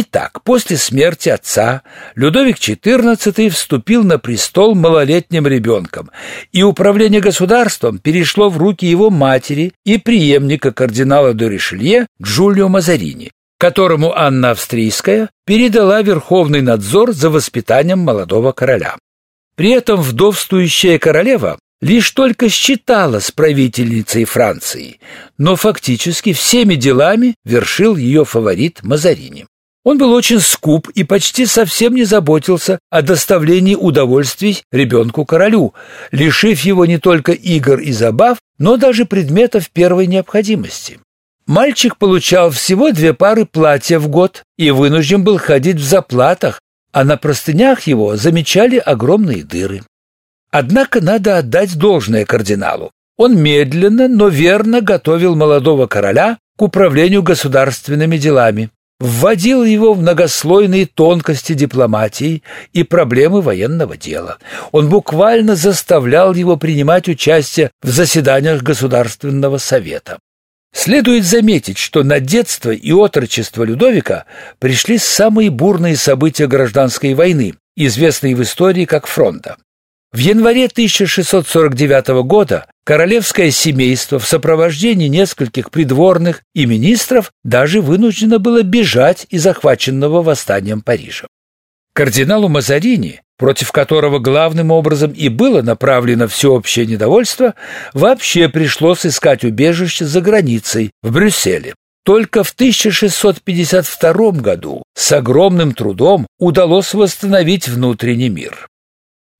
Итак, после смерти отца Людовик XIV вступил на престол малолетним ребенком, и управление государством перешло в руки его матери и преемника кардинала де Ришелье Джулио Мазарини, которому Анна Австрийская передала верховный надзор за воспитанием молодого короля. При этом вдовствующая королева лишь только считалась правительницей Франции, но фактически всеми делами вершил ее фаворит Мазарини. Он был очень скуп и почти совсем не заботился о доставлении удовольствий ребенку-королю, лишив его не только игр и забав, но даже предметов первой необходимости. Мальчик получал всего две пары платья в год и вынужден был ходить в заплатах, а на простынях его замечали огромные дыры. Однако надо отдать должное кардиналу. Он медленно, но верно готовил молодого короля к управлению государственными делами вводил его в многослойные тонкости дипломатии и проблемы военного дела. Он буквально заставлял его принимать участие в заседаниях Государственного совета. Следует заметить, что на детство и отрочество Людовика пришли самые бурные события гражданской войны, известные в истории как фронта. В январе 1649 года королевское семейство в сопровождении нескольких придворных и министров даже вынуждено было бежать из захваченного восстанием Парижа. Кардиналу Мазарини, против которого главным образом и было направлено всеобщее недовольство, вообще пришлось искать убежище за границей, в Брюсселе. Только в 1652 году с огромным трудом удалось восстановить внутренний мир.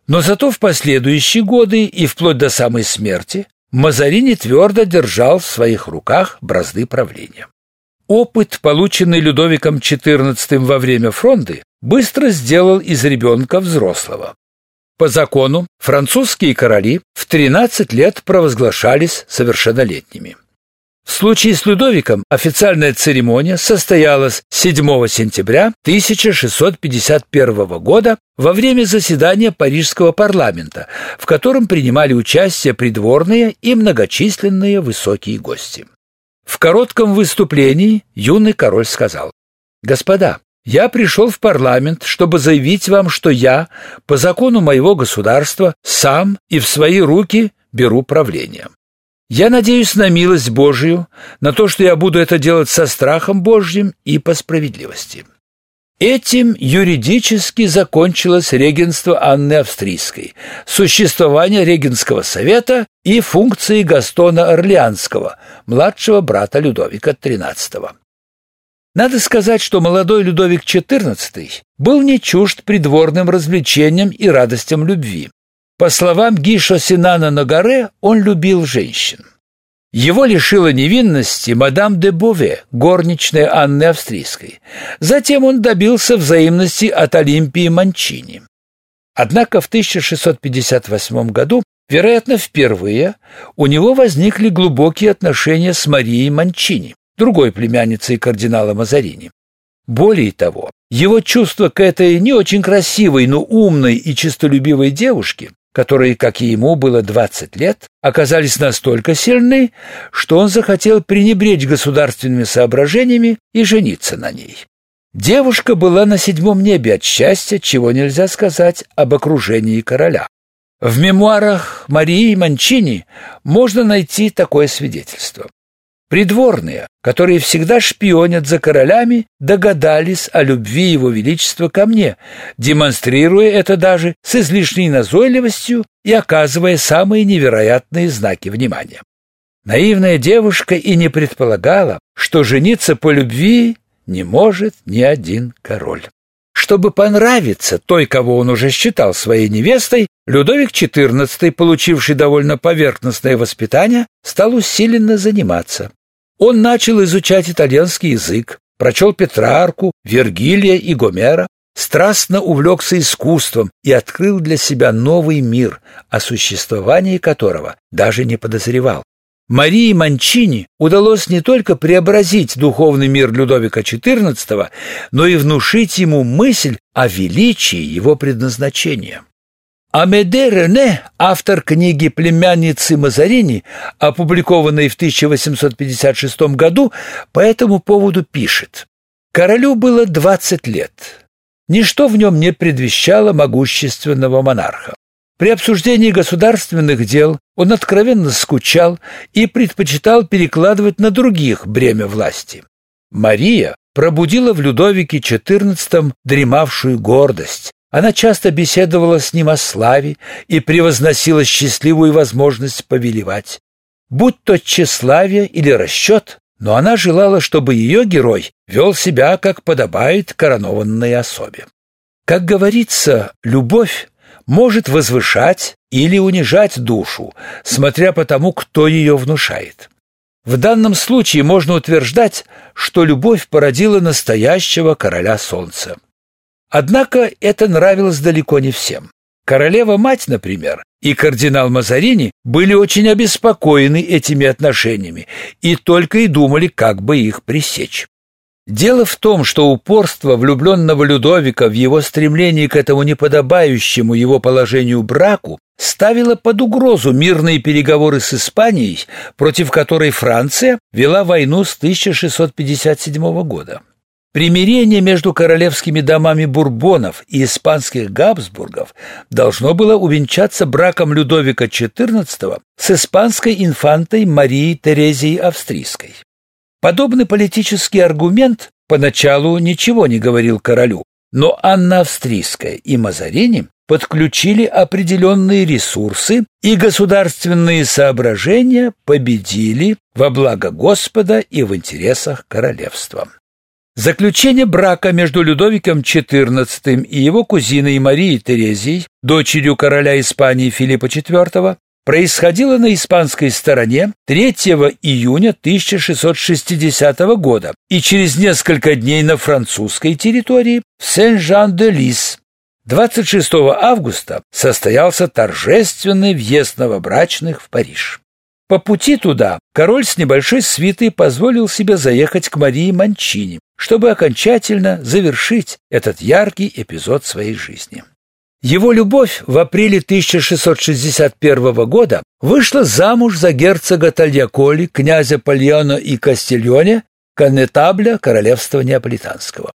Но зато в последующие годы и вплоть до самой смерти Мазарини твердо держал в своих руках бразды правления. Опыт, полученный Людовиком XIV во время фронды, быстро сделал из ребенка взрослого. По закону французские короли в 13 лет провозглашались совершеннолетними. В случае с Людовиком официальная церемония состоялась 7 сентября 1651 года во время заседания Парижского парламента, в котором принимали участие придворные и многочисленные высокие гости. В коротком выступлении юный король сказал: "Господа, я пришел в парламент, чтобы заявить вам, что я, по закону моего государства, сам и в свои руки беру правление. Я надеюсь на милость Божию, на то, что я буду это делать со страхом Божьим и по справедливости. Этим юридически закончилось регенство Анны Австрийской, существование регенского совета и функции Гастона Орлеанского, младшего брата Людовика XIII. Надо сказать, что молодой Людовик XIV был не чужд придворным развлечениям и радостям любви. По словам Гишо Синана Нагаре, он любил женщин. Его лишила невинности мадам де Бове, горничная Анны Австрийской. Затем он добился взаимности от Олимпии Манчини. Однако в 1658 году, вероятно, впервые у него возникли глубокие отношения с Марией Манчини, другой племянницей кардинала Мазарини. Более того, его чувства к этой не очень красивой, но умной и честолюбивой девушке которые, как и ему было 20 лет, оказались настолько сильны, что он захотел пренебречь государственными соображениями и жениться на ней. Девушка была на седьмом небе от счастья, чего нельзя сказать об окружении короля. В мемуарах Марии Манчини можно найти такое свидетельство. Придворные, которые всегда шпионят за королями, догадались о любви его величества ко мне, демонстрируя это даже с излишней назойливостью и оказывая самые невероятные знаки внимания. Наивная девушка и не предполагала, что жениться по любви не может ни один король. Чтобы понравиться той, кого он уже считал своей невестой, Людовик XIV, получивший довольно поверхностное воспитание, стал усиленно заниматься. Он начал изучать итальянский язык, прочел Петрарку, Вергилия и Гомера, страстно увлекся искусством и открыл для себя новый мир, о существовании которого даже не подозревал. Марии Манчини удалось не только преобразить духовный мир Людовика XIV, но и внушить ему мысль о величии его предназначения. Амеде Рене, автор книги «Племянницы Мазарини», опубликованной в 1856 году, по этому поводу пишет. Королю было двадцать лет. Ничто в нем не предвещало могущественного монарха. При обсуждении государственных дел он откровенно скучал и предпочитал перекладывать на других бремя власти. Мария пробудила в Людовике XIV дремавшую гордость. Она часто беседовала с ним о славе и превозносила счастливую возможность повелевать. Будь то тщеславие или расчет, но она желала, чтобы ее герой вел себя, как подобает коронованной особе. Как говорится, любовь может возвышать или унижать душу, смотря по тому, кто ее внушает. В данном случае можно утверждать, что любовь породила настоящего короля солнца. Однако это нравилось далеко не всем. Королева-мать, например, и кардинал Мазарини были очень обеспокоены этими отношениями и только и думали, как бы их пресечь. Дело в том, что упорство влюбленного Людовика в его стремлении к этому неподобающему его положению браку ставило под угрозу мирные переговоры с Испанией, против которой Франция вела войну с 1657 года. Примирение между королевскими домами Бурбонов и испанских Габсбургов должно было увенчаться браком Людовика XIV с испанской инфантой Марией Терезией Австрийской. Подобный политический аргумент поначалу ничего не говорил королю, но Анна Австрийская и Мазарини подключили определенные ресурсы, и государственные соображения победили во благо Господа и в интересах королевства. Заключение брака между Людовиком XIV и его кузиной Марией Терезией, дочерью короля Испании Филиппа IV, происходило на испанской стороне 3 июня 1660 года и через несколько дней на французской территории в Сен-Жан-де-Лис. 26 августа состоялся торжественный въезд новобрачных в Париж. По пути туда король с небольшой свитой позволил себе заехать к Марии Манчини, чтобы окончательно завершить этот яркий эпизод своей жизни. Его любовь в апреле 1661 года вышла замуж за герцога Тальяколи, князя Пальоно и Кастильоне, коннетабля королевства Неаполитанского.